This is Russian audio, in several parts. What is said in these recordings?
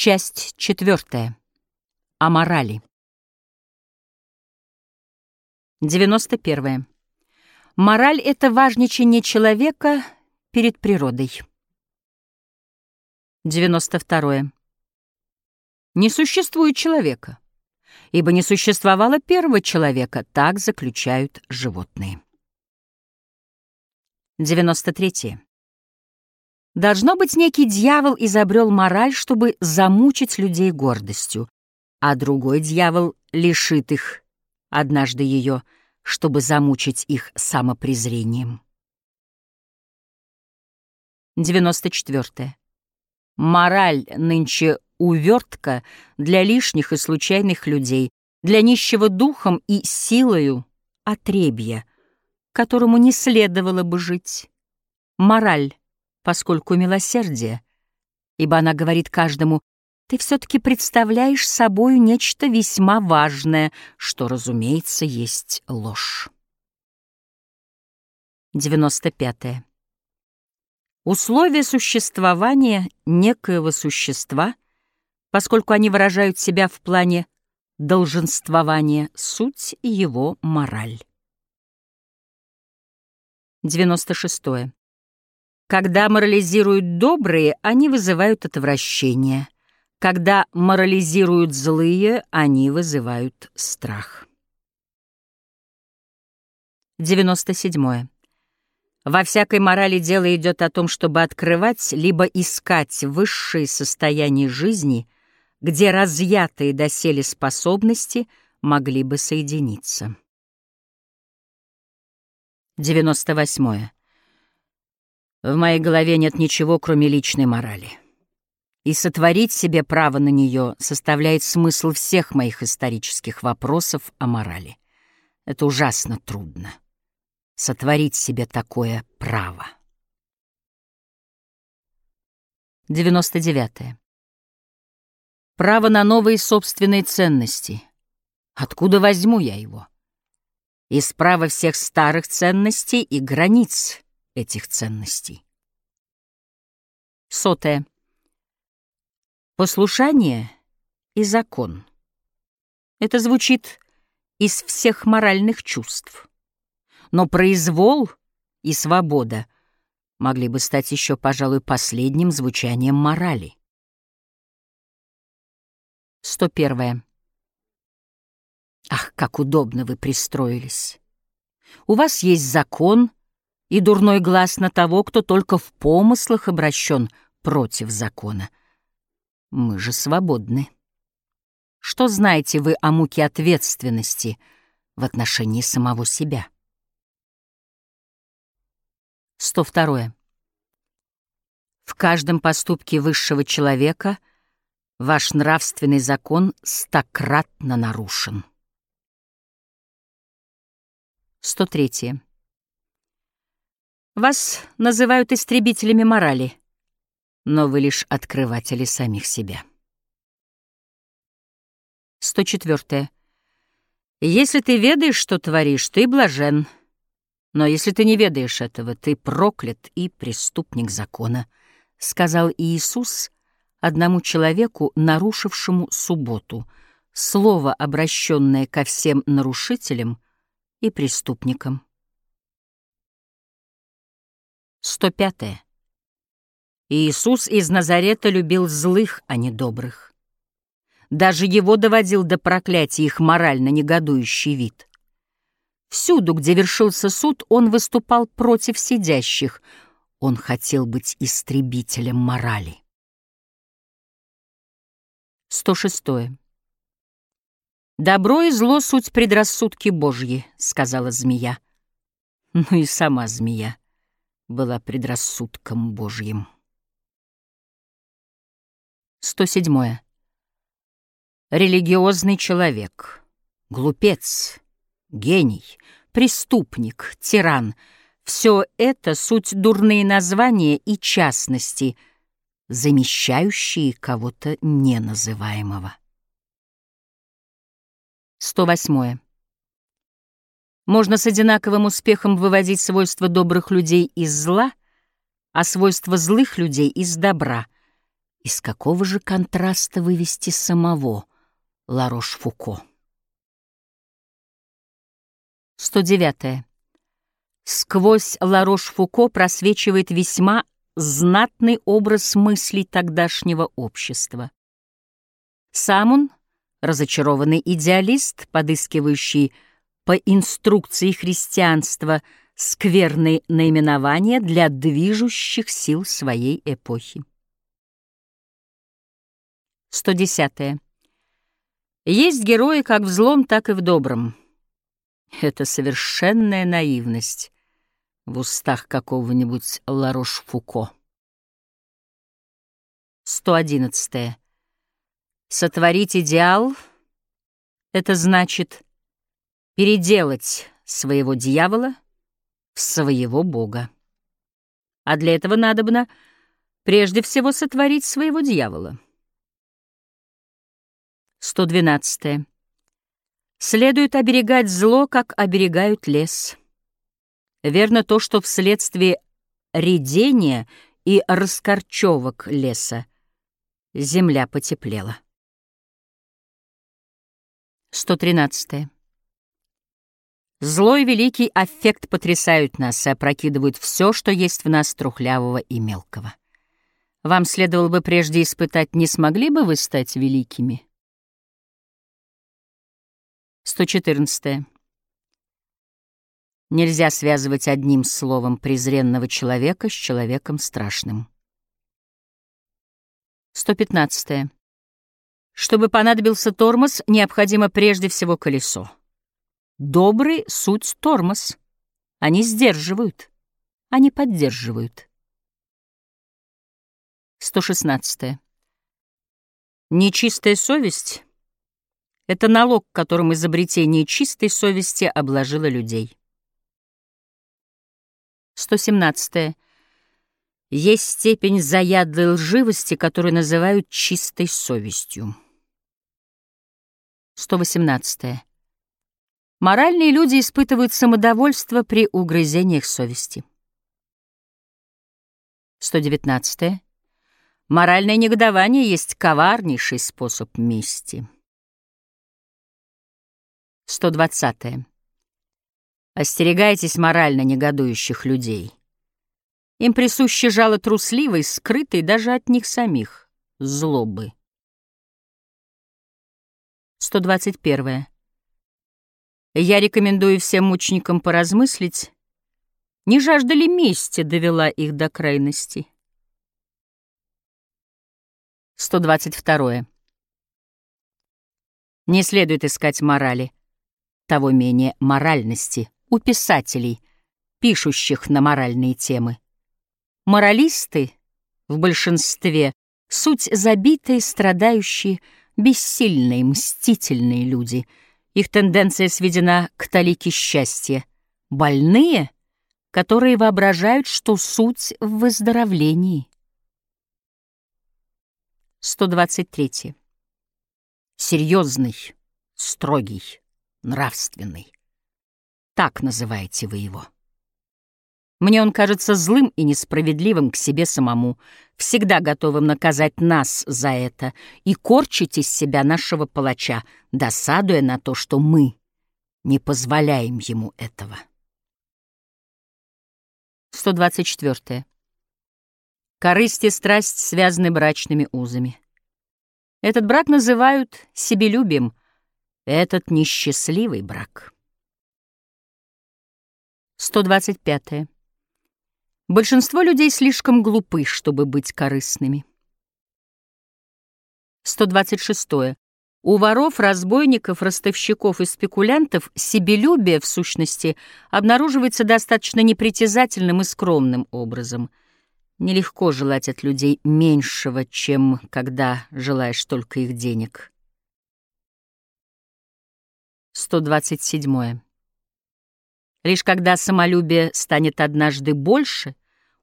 Часть четвертая. О морали. 91. Мораль — это важничание человека перед природой. 92. Не существует человека, ибо не существовало первого человека, так заключают животные. 93. Должно быть, некий дьявол изобрел мораль, чтобы замучить людей гордостью, а другой дьявол лишит их однажды ее, чтобы замучить их самопрезрением. 94. Мораль нынче увертка для лишних и случайных людей, для нищего духом и силою отребья, которому не следовало бы жить. Мораль поскольку милосердие, ибо она говорит каждому, ты все-таки представляешь собою нечто весьма важное, что, разумеется, есть ложь. 95. -е. Условия существования некоего существа, поскольку они выражают себя в плане долженствования, суть и его мораль. 96. Когда морализируют добрые, они вызывают отвращение. Когда морализируют злые, они вызывают страх. 97. Во всякой морали дело идет о том, чтобы открывать либо искать высшие состояния жизни, где разъятые доселе способности могли бы соединиться. 98. В моей голове нет ничего, кроме личной морали. И сотворить себе право на нее составляет смысл всех моих исторических вопросов о морали. Это ужасно трудно. Сотворить себе такое право. 99. -е. Право на новые собственные ценности. Откуда возьму я его? Из права всех старых ценностей и границ этих ценностей. Сотое. Послушание и закон. Это звучит из всех моральных чувств. Но произвол и свобода могли бы стать еще, пожалуй, последним звучанием морали. 101. Ах, как удобно вы пристроились. У вас есть закон — и дурной глаз на того, кто только в помыслах обращен против закона. Мы же свободны. Что знаете вы о муке ответственности в отношении самого себя? 102. В каждом поступке высшего человека ваш нравственный закон стократно нарушен. 103. Вас называют истребителями морали, но вы лишь открыватели самих себя. 104. Если ты ведаешь, что творишь, ты блажен. Но если ты не ведаешь этого, ты проклят и преступник закона, сказал Иисус одному человеку, нарушившему субботу, слово, обращенное ко всем нарушителям и преступникам. 105. Иисус из Назарета любил злых, а не добрых. Даже его доводил до проклятия их морально негодующий вид. Всюду, где вершился суд, он выступал против сидящих. Он хотел быть истребителем морали. 106. «Добро и зло — суть предрассудки Божьи», — сказала змея. Ну и сама змея была предрассудком Божьим. 107. Религиозный человек, глупец, гений, преступник, тиран — все это суть дурные названия и частности, замещающие кого-то неназываемого. 108. Можно с одинаковым успехом выводить свойства добрых людей из зла, а свойства злых людей из добра. Из какого же контраста вывести самого Ларош-Фуко? 109. Сквозь Ларош-Фуко просвечивает весьма знатный образ мыслей тогдашнего общества. Сам он — разочарованный идеалист, подыскивающий по инструкции христианства скверные наименования для движущих сил своей эпохи. 110. Есть герои как в злом, так и в добром. Это совершенная наивность в устах какого-нибудь Ларош-Фуко. 111. Сотворить идеал — это значит переделать своего дьявола в своего бога. А для этого надобно прежде всего сотворить своего дьявола. 112. Следует оберегать зло, как оберегают лес. Верно то, что вследствие редения и раскорчевок леса земля потеплела. 113. Злой великий аффект потрясают нас и опрокидывают все, что есть в нас трухлявого и мелкого. Вам следовало бы прежде испытать, не смогли бы вы стать великими? 114. Нельзя связывать одним словом презренного человека с человеком страшным. 115. Чтобы понадобился тормоз, необходимо прежде всего колесо. Добрый — суть тормоз. Они сдерживают, они поддерживают. 116. Нечистая совесть — это налог, которым изобретение чистой совести обложило людей. 117. Есть степень заядлой лживости, которую называют чистой совестью. 118. Моральные люди испытывают самодовольство при угрызениях совести. 119. Моральное негодование есть коварнейший способ мести. 120. Остерегайтесь морально негодующих людей. Им присуще жало трусливой, скрытой даже от них самих, злобы. 121. Я рекомендую всем мученикам поразмыслить, не жажда ли мести довела их до крайности. 122. Не следует искать морали, того менее моральности, у писателей, пишущих на моральные темы. Моралисты в большинстве — суть забитые, страдающие, бессильные, мстительные люди — их тенденция сведена к талике счастья. Больные, которые воображают, что суть в выздоровлении. 123. Серьезный, строгий, нравственный. Так называете вы его. Мне он кажется злым и несправедливым к себе самому, всегда готовым наказать нас за это и корчить из себя нашего палача, досадуя на то, что мы не позволяем ему этого. 124. Корысть и страсть связаны брачными узами. Этот брак называют себелюбием, этот несчастливый брак. 125. Большинство людей слишком глупы, чтобы быть корыстными. 126. У воров, разбойников, ростовщиков и спекулянтов себелюбие, в сущности, обнаруживается достаточно непритязательным и скромным образом. Нелегко желать от людей меньшего, чем когда желаешь только их денег. 127. Лишь когда самолюбие станет однажды больше,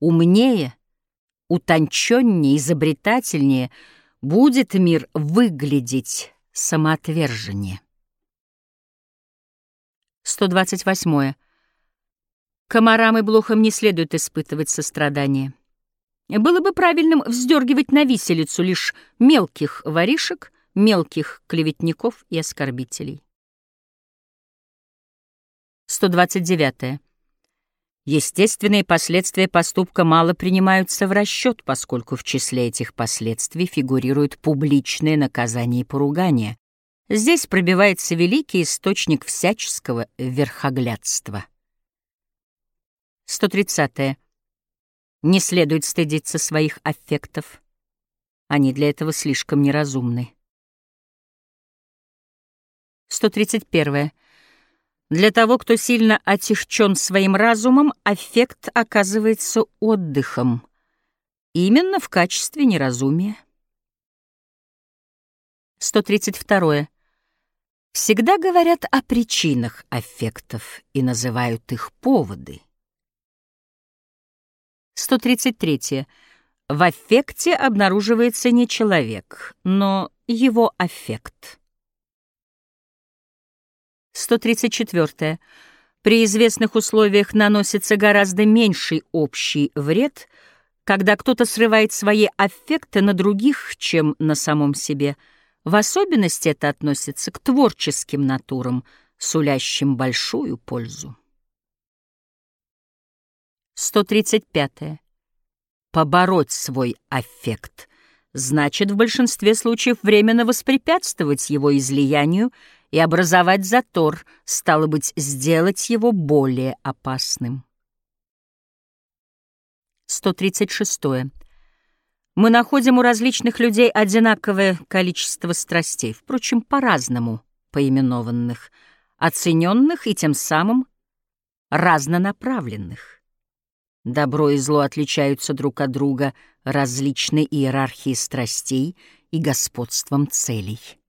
умнее, утонченнее, изобретательнее, будет мир выглядеть самоотверженнее. 128. Комарам и блохам не следует испытывать сострадание. Было бы правильным вздергивать на виселицу лишь мелких воришек, мелких клеветников и оскорбителей. 129. Естественные последствия поступка мало принимаются в расчет, поскольку в числе этих последствий фигурирует публичное наказание и поругание. Здесь пробивается великий источник всяческого верхоглядства. 130. Не следует стыдиться своих аффектов. Они для этого слишком неразумны. 131. Для того, кто сильно отягчен своим разумом, аффект оказывается отдыхом. Именно в качестве неразумия. 132. Всегда говорят о причинах аффектов и называют их поводы. 133. В аффекте обнаруживается не человек, но его аффект. 134. При известных условиях наносится гораздо меньший общий вред, когда кто-то срывает свои аффекты на других, чем на самом себе. В особенности это относится к творческим натурам, сулящим большую пользу. 135. Побороть свой аффект значит в большинстве случаев временно воспрепятствовать его излиянию и образовать затор, стало быть, сделать его более опасным. 136. Мы находим у различных людей одинаковое количество страстей, впрочем, по-разному поименованных, оцененных и тем самым разнонаправленных. Добро и зло отличаются друг от друга различной иерархией страстей и господством целей.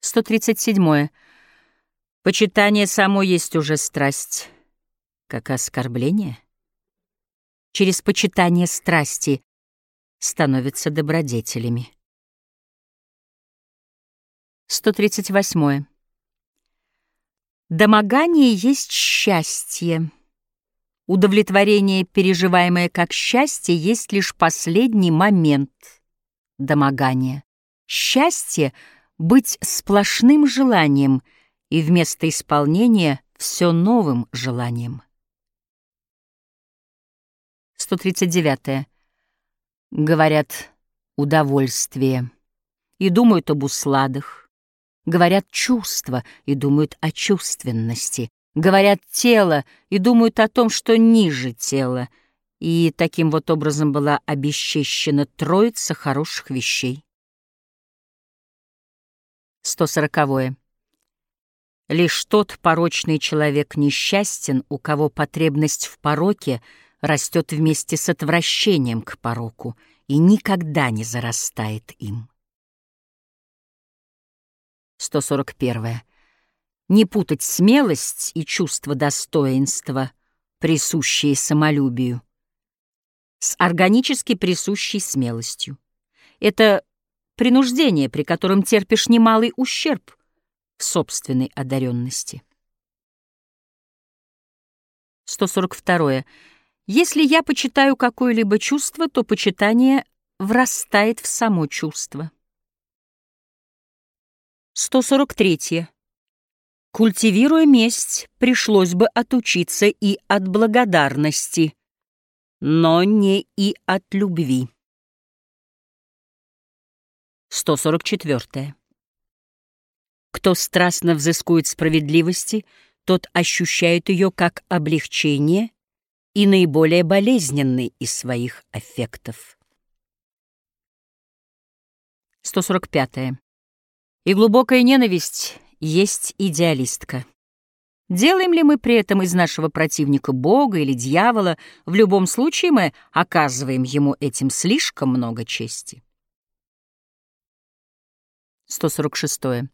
137. Почитание само есть уже страсть, как оскорбление. Через почитание страсти становятся добродетелями. 138. Домогание есть счастье. Удовлетворение, переживаемое как счастье, есть лишь последний момент домогания. Счастье — быть сплошным желанием и вместо исполнения все новым желанием. 139. Говорят удовольствие и думают об усладах. Говорят чувства и думают о чувственности. Говорят тело и думают о том, что ниже тела. И таким вот образом была обесчещена троица хороших вещей. 140. Лишь тот порочный человек несчастен, у кого потребность в пороке растет вместе с отвращением к пороку и никогда не зарастает им. 141. Не путать смелость и чувство достоинства, присущие самолюбию, с органически присущей смелостью. Это принуждение, при котором терпишь немалый ущерб в собственной одаренности. 142. Если я почитаю какое-либо чувство, то почитание врастает в само чувство. 143. Культивируя месть, пришлось бы отучиться и от благодарности, но не и от любви. 144. Кто страстно взыскует справедливости, тот ощущает ее как облегчение и наиболее болезненный из своих аффектов. 145. И глубокая ненависть есть идеалистка. Делаем ли мы при этом из нашего противника Бога или дьявола, в любом случае мы оказываем ему этим слишком много чести. 146.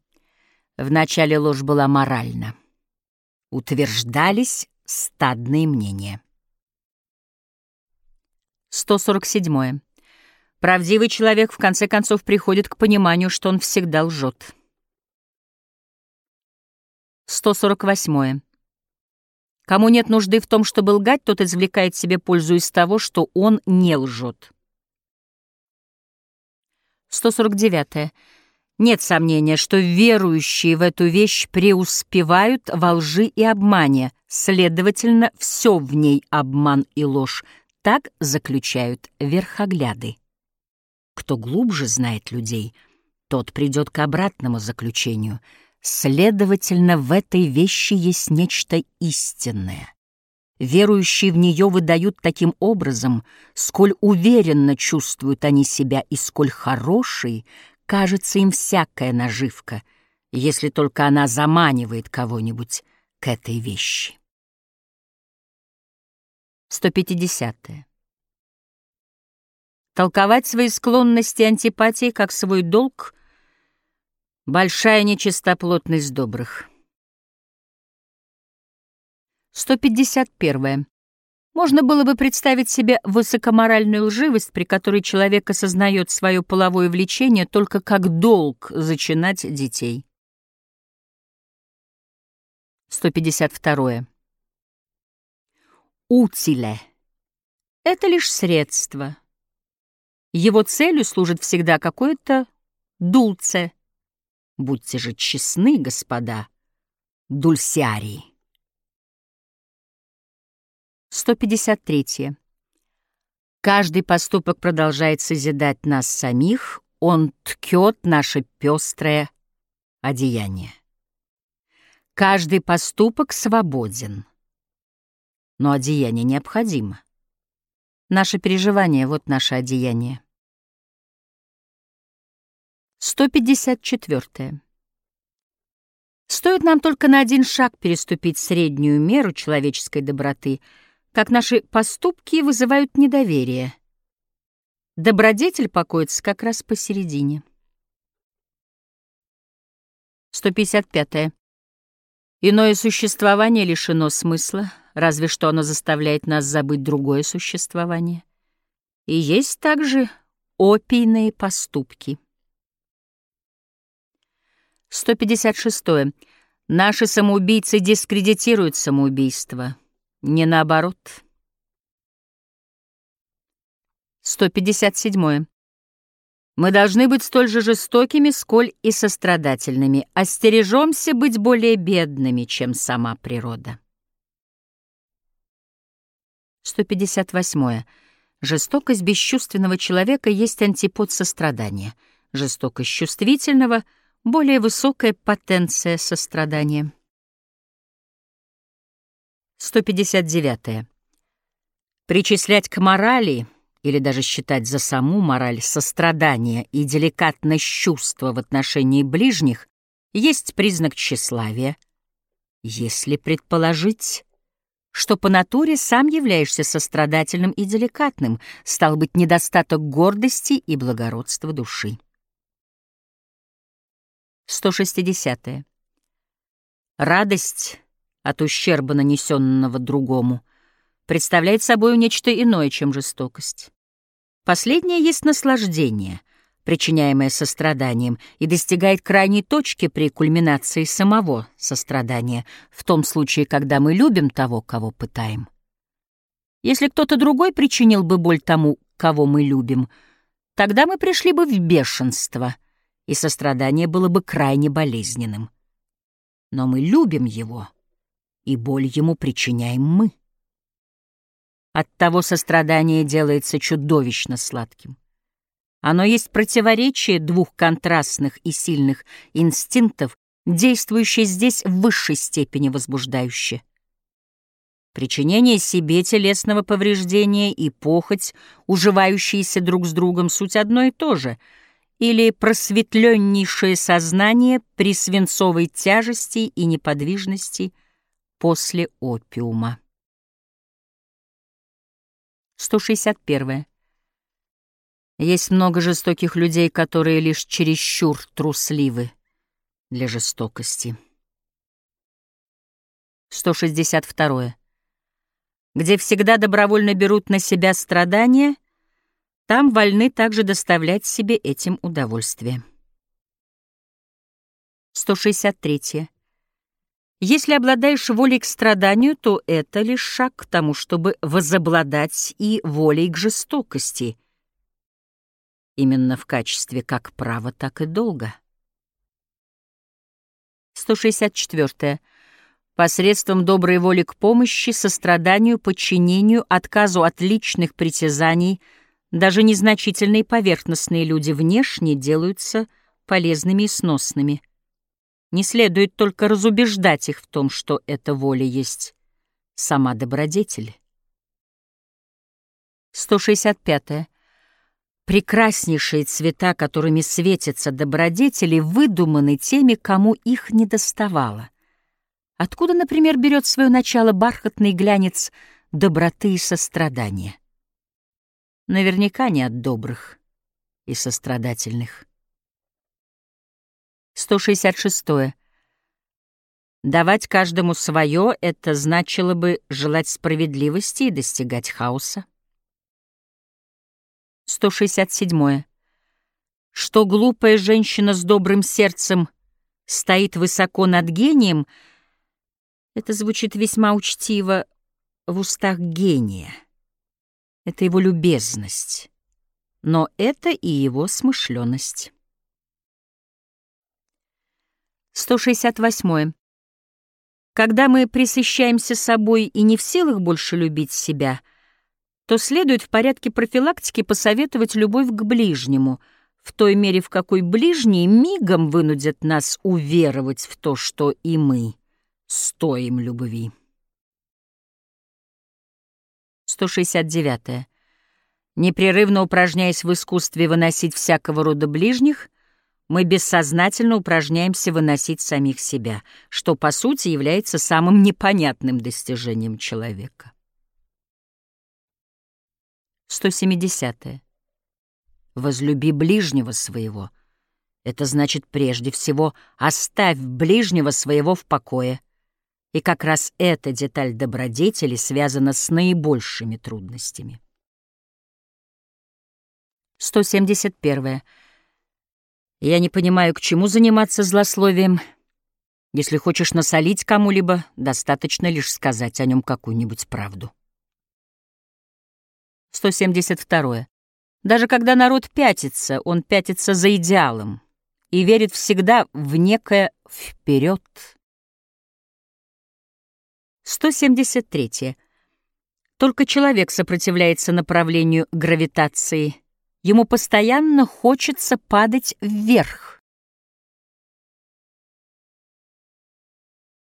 Вначале ложь была моральна. Утверждались стадные мнения. 147. Правдивый человек в конце концов приходит к пониманию, что он всегда лжет. 148. Кому нет нужды в том, чтобы лгать, тот извлекает себе пользу из того, что он не лжет. 149. Нет сомнения, что верующие в эту вещь преуспевают во лжи и обмане, следовательно, все в ней обман и ложь. Так заключают верхогляды. Кто глубже знает людей, тот придет к обратному заключению. Следовательно, в этой вещи есть нечто истинное. Верующие в нее выдают таким образом, сколь уверенно чувствуют они себя и сколь хорошей кажется им всякая наживка, если только она заманивает кого-нибудь к этой вещи. 150. -е. Толковать свои склонности и антипатии как свой долг — большая нечистоплотность добрых. 151. Можно было бы представить себе высокоморальную лживость, при которой человек осознает свое половое влечение только как долг зачинать детей. 152. Утиле — это лишь средство. Его целью служит всегда какое-то дулце. Будьте же честны, господа, дульсиарии. 153. Каждый поступок продолжает созидать нас самих, он ткет наше пестрое одеяние. Каждый поступок свободен, но одеяние необходимо. Наше переживание — вот наше одеяние. 154. Стоит нам только на один шаг переступить среднюю меру человеческой доброты — как наши поступки вызывают недоверие. Добродетель покоится как раз посередине. 155. -е. Иное существование лишено смысла, разве что оно заставляет нас забыть другое существование. И есть также опийные поступки. 156. -е. Наши самоубийцы дискредитируют самоубийство. Не наоборот. 157. Мы должны быть столь же жестокими, сколь и сострадательными. Остережемся быть более бедными, чем сама природа. 158. Жестокость бесчувственного человека есть антипод сострадания. Жестокость чувствительного — более высокая потенция сострадания. 159. Причислять к морали или даже считать за саму мораль сострадание и деликатность чувства в отношении ближних есть признак тщеславия, если предположить, что по натуре сам являешься сострадательным и деликатным, стал быть недостаток гордости и благородства души. 160. -е. Радость от ущерба, нанесенного другому, представляет собой нечто иное, чем жестокость. Последнее есть наслаждение, причиняемое состраданием, и достигает крайней точки при кульминации самого сострадания, в том случае, когда мы любим того, кого пытаем. Если кто-то другой причинил бы боль тому, кого мы любим, тогда мы пришли бы в бешенство, и сострадание было бы крайне болезненным. Но мы любим его — и боль ему причиняем мы. Оттого сострадание делается чудовищно сладким. Оно есть противоречие двух контрастных и сильных инстинктов, действующее здесь в высшей степени возбуждающе. Причинение себе телесного повреждения и похоть, уживающиеся друг с другом, суть одно и то же, или просветленнейшее сознание при свинцовой тяжести и неподвижности — после опиума. 161. Есть много жестоких людей, которые лишь чересчур трусливы для жестокости. 162. Где всегда добровольно берут на себя страдания, там вольны также доставлять себе этим удовольствие. 163. Если обладаешь волей к страданию, то это лишь шаг к тому, чтобы возобладать и волей к жестокости. Именно в качестве как права, так и долга. 164. Посредством доброй воли к помощи, состраданию, подчинению, отказу от личных притязаний, даже незначительные поверхностные люди внешне делаются полезными и сносными. Не следует только разубеждать их в том, что эта воля есть сама добродетель. 165. Прекраснейшие цвета, которыми светятся добродетели, выдуманы теми, кому их не доставало. Откуда, например, берет свое начало бархатный глянец доброты и сострадания? Наверняка не от добрых и сострадательных. 166. Давать каждому свое — это значило бы желать справедливости и достигать хаоса. 167. Что глупая женщина с добрым сердцем стоит высоко над гением, это звучит весьма учтиво в устах гения. Это его любезность, но это и его смышленность. 168. Когда мы присыщаемся собой и не в силах больше любить себя, то следует в порядке профилактики посоветовать любовь к ближнему, в той мере, в какой ближние мигом вынудят нас уверовать в то, что и мы стоим любви. 169. Непрерывно упражняясь в искусстве выносить всякого рода ближних, мы бессознательно упражняемся выносить самих себя, что, по сути, является самым непонятным достижением человека. 170. -е. Возлюби ближнего своего. Это значит, прежде всего, оставь ближнего своего в покое. И как раз эта деталь добродетели связана с наибольшими трудностями. 171. Я не понимаю, к чему заниматься злословием. Если хочешь насолить кому-либо, достаточно лишь сказать о нем какую-нибудь правду. 172. Даже когда народ пятится, он пятится за идеалом и верит всегда в некое «вперед». 173. Только человек сопротивляется направлению гравитации – Ему постоянно хочется падать вверх.